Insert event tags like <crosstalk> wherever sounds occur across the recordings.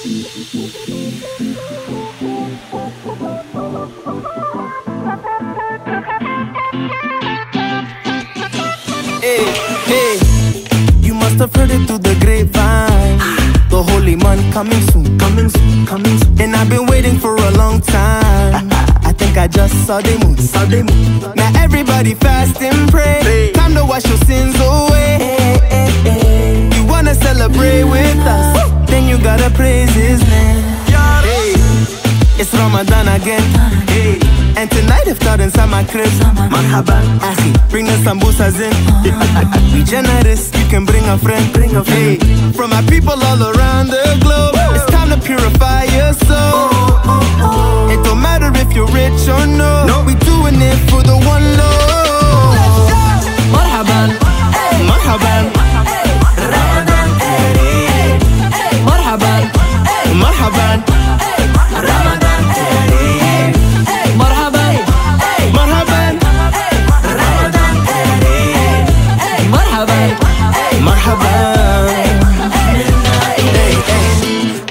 Hey, hey, you must have heard it through the grapevine. The holy man coming soon, coming soon, coming soon. And I've been waiting for a long time. I think I just saw the moon, saw the moon. Now everybody fast and pray. Time to wash your sins away. It's Ramadan again. Hey. And tonight iftar inside my crib. Marhaban, Ahi, bring the sambusas in. <laughs> Be generous, you can bring a friend. Bring a friend. Hey, From my people all around the globe. It's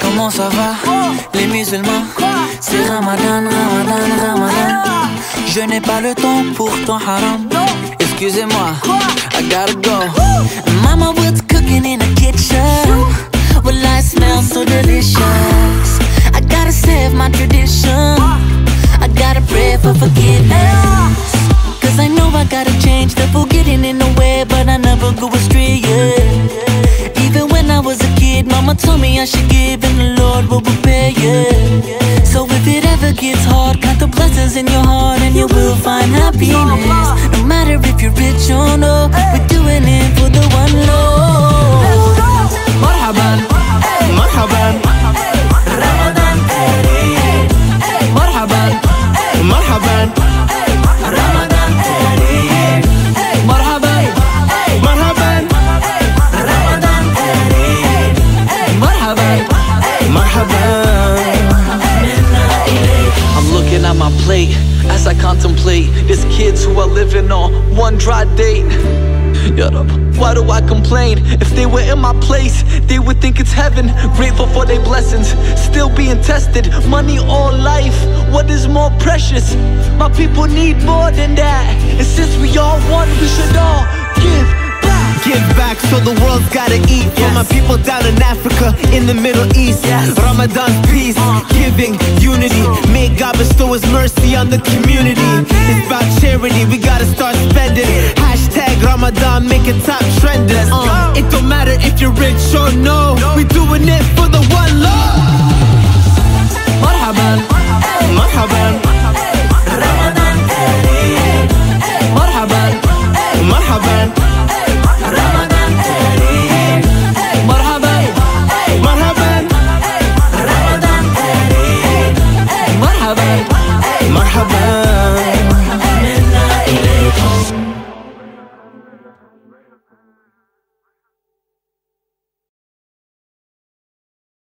Comment ça va? Les musulmans? C'est Ramadan, Ramadan, Ramadan. Je n'ai pas le temps pour ton haram. Excusez-moi, I gotta go. Mama was cooking in the kitchen. Well I smell so delicious. I gotta save my tradition. I gotta pray for forgiveness. Cause I know I gotta change the forgetting in the way But I never go astray, yeah kid, mama told me I should give And the Lord will prepare, yeah So if it ever gets hard, count the blessings in your heart And you will find happiness At my plate as I contemplate. There's kids who are living on one dry date. Why do I complain? If they were in my place, they would think it's heaven. Grateful for their blessings, still being tested. Money or life, what is more precious? My people need more than that. And since we all one, we should all give. Give back so the world's gotta eat. For my people down in Africa, in the Middle East. Ramadan's peace, giving, unity. May God bestow His mercy on the community. It's about charity, we gotta start spending. Hashtag Ramadan, make it top trending. Uh, it don't matter if you're rich or no. We